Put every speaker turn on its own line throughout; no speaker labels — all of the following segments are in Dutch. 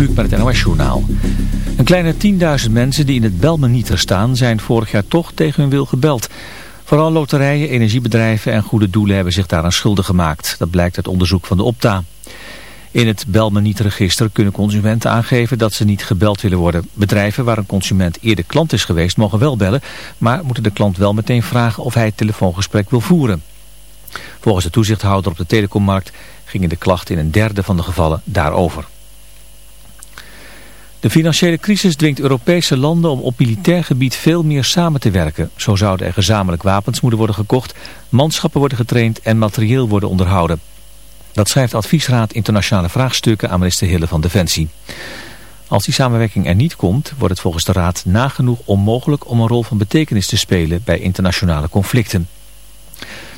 Kluk het NOS-journaal. Een kleine 10.000 mensen die in het Belmenieter staan zijn vorig jaar toch tegen hun wil gebeld. Vooral loterijen, energiebedrijven en goede doelen hebben zich daaraan schuldig gemaakt. Dat blijkt uit onderzoek van de Opta. In het Belmeniet-register kunnen consumenten aangeven dat ze niet gebeld willen worden. Bedrijven waar een consument eerder klant is geweest mogen wel bellen, maar moeten de klant wel meteen vragen of hij het telefoongesprek wil voeren. Volgens de toezichthouder op de telecommarkt gingen de klachten in een derde van de gevallen daarover. De financiële crisis dwingt Europese landen om op militair gebied veel meer samen te werken. Zo zouden er gezamenlijk wapens moeten worden gekocht, manschappen worden getraind en materieel worden onderhouden. Dat schrijft Adviesraad Internationale Vraagstukken aan minister Hille van Defensie. Als die samenwerking er niet komt, wordt het volgens de Raad nagenoeg onmogelijk om een rol van betekenis te spelen bij internationale conflicten.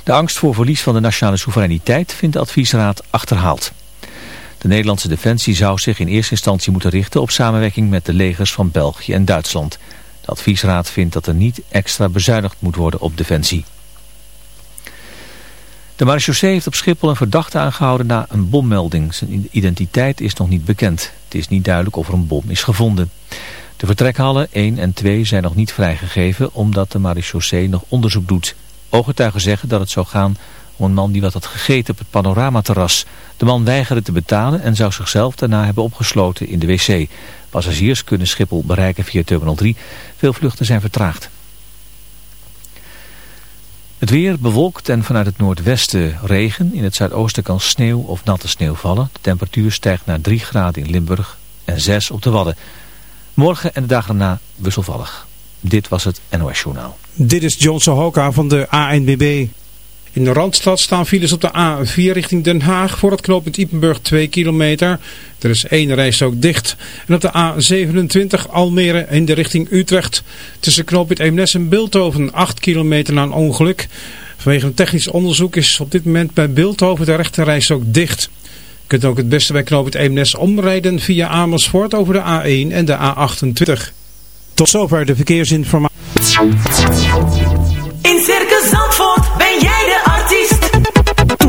De angst voor verlies van de nationale soevereiniteit vindt de adviesraad achterhaald. De Nederlandse defensie zou zich in eerste instantie moeten richten op samenwerking met de legers van België en Duitsland. De adviesraad vindt dat er niet extra bezuinigd moet worden op defensie. De marechaussee heeft op Schiphol een verdachte aangehouden na een bommelding. Zijn identiteit is nog niet bekend. Het is niet duidelijk of er een bom is gevonden. De vertrekhallen 1 en 2 zijn nog niet vrijgegeven omdat de marechaussee nog onderzoek doet. Ooggetuigen zeggen dat het zou gaan een man die wat had gegeten op het panoramaterras. De man weigerde te betalen en zou zichzelf daarna hebben opgesloten in de wc. Passagiers kunnen Schiphol bereiken via Terminal 3. Veel vluchten zijn vertraagd. Het weer bewolkt en vanuit het noordwesten regen. In het zuidoosten kan sneeuw of natte sneeuw vallen. De temperatuur stijgt naar 3 graden in Limburg en 6 op de Wadden. Morgen en de dagen daarna wisselvallig. Dit was het NOS Journaal.
Dit is John Sohoka van de ANBB. In de Randstad staan files op de A4 richting Den Haag voor het knooppunt Ippenburg 2 kilometer. Er is één rijstrook dicht. En op de A27 Almere in de richting Utrecht tussen knooppunt Eemnes en Beeldhoven 8 kilometer na een ongeluk. Vanwege een technisch onderzoek is op dit moment bij Beeldhoven de rechte rijstrook dicht. Je kunt ook het beste bij knooppunt Eemnes omrijden via Amersfoort over de A1 en de A28. Tot zover de verkeersinformatie.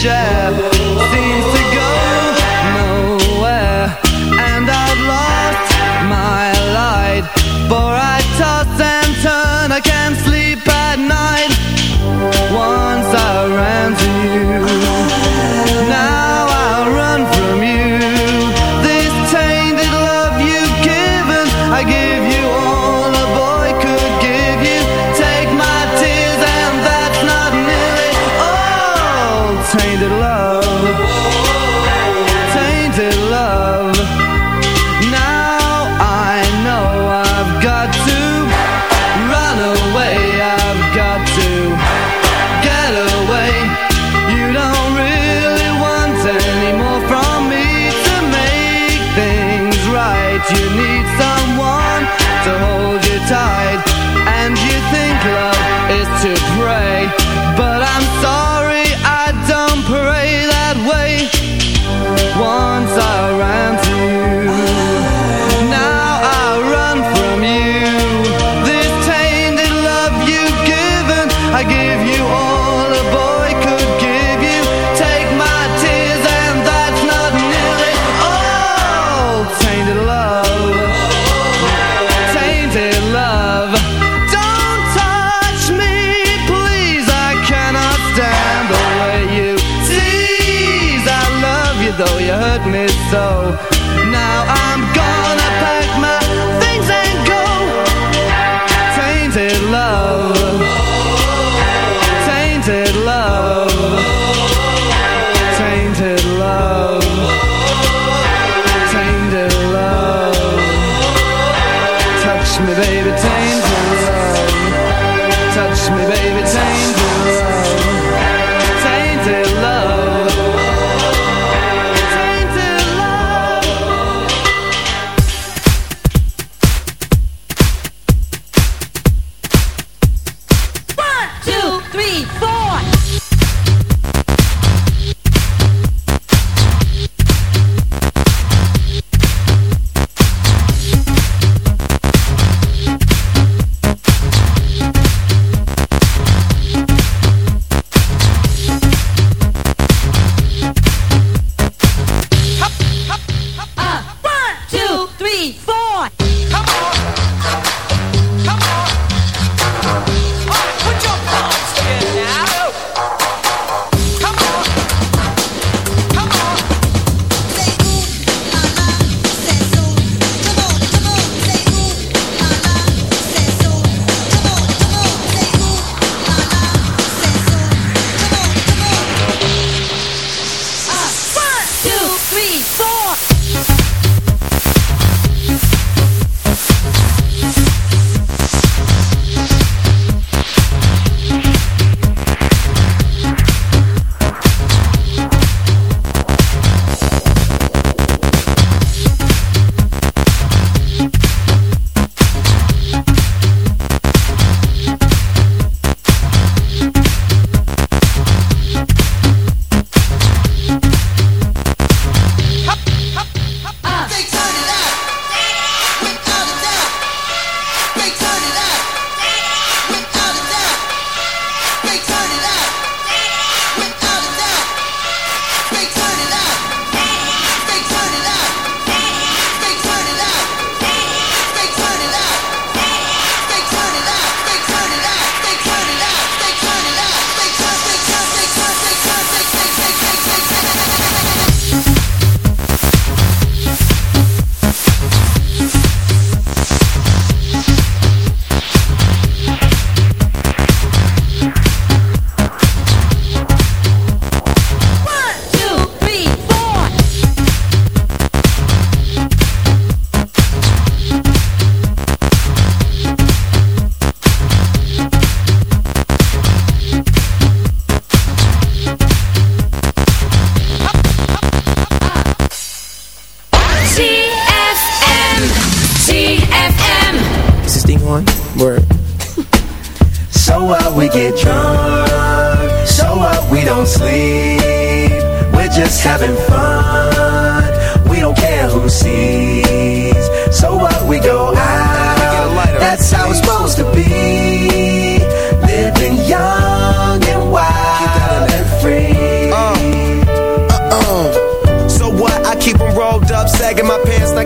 seems to go nowhere. And
I've lost my light For I toss and
turn, I can't sleep
at night Once I ran to you.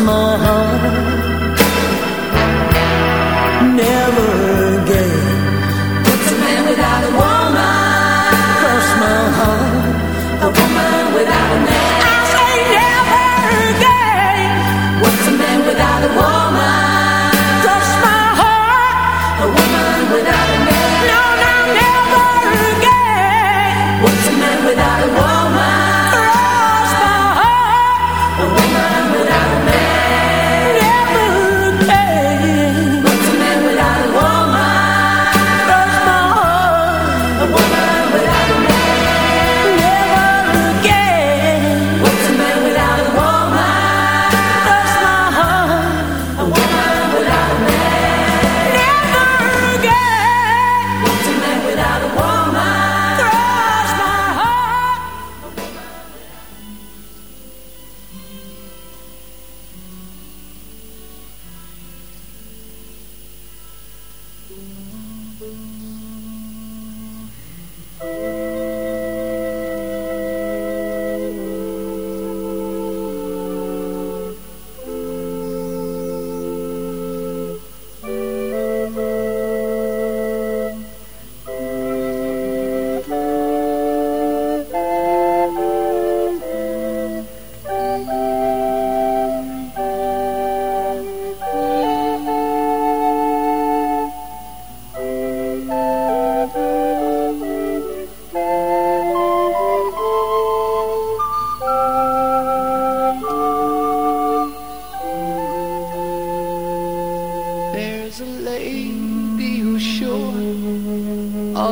my heart,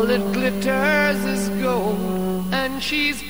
all that glitters is gold, and she's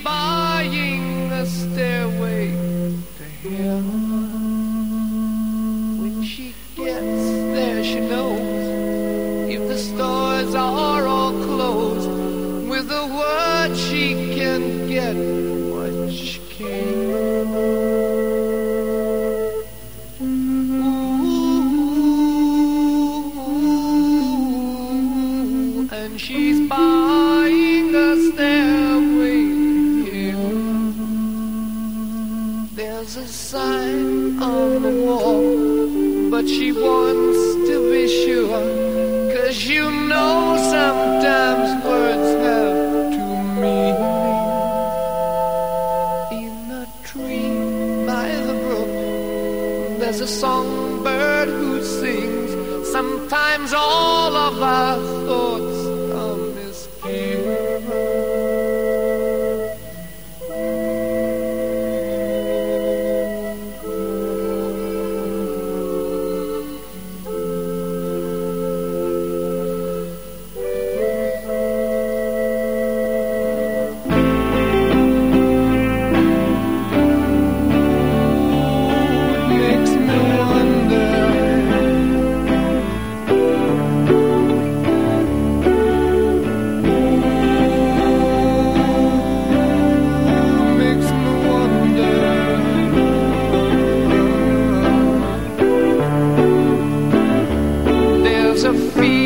The
fear.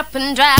up and drive.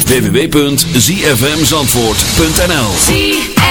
www.zfmzandvoort.nl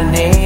about in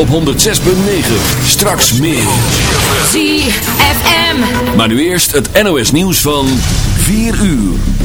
op 106.9. Straks meer.
ZFM.
Maar nu eerst het NOS nieuws van 4 uur.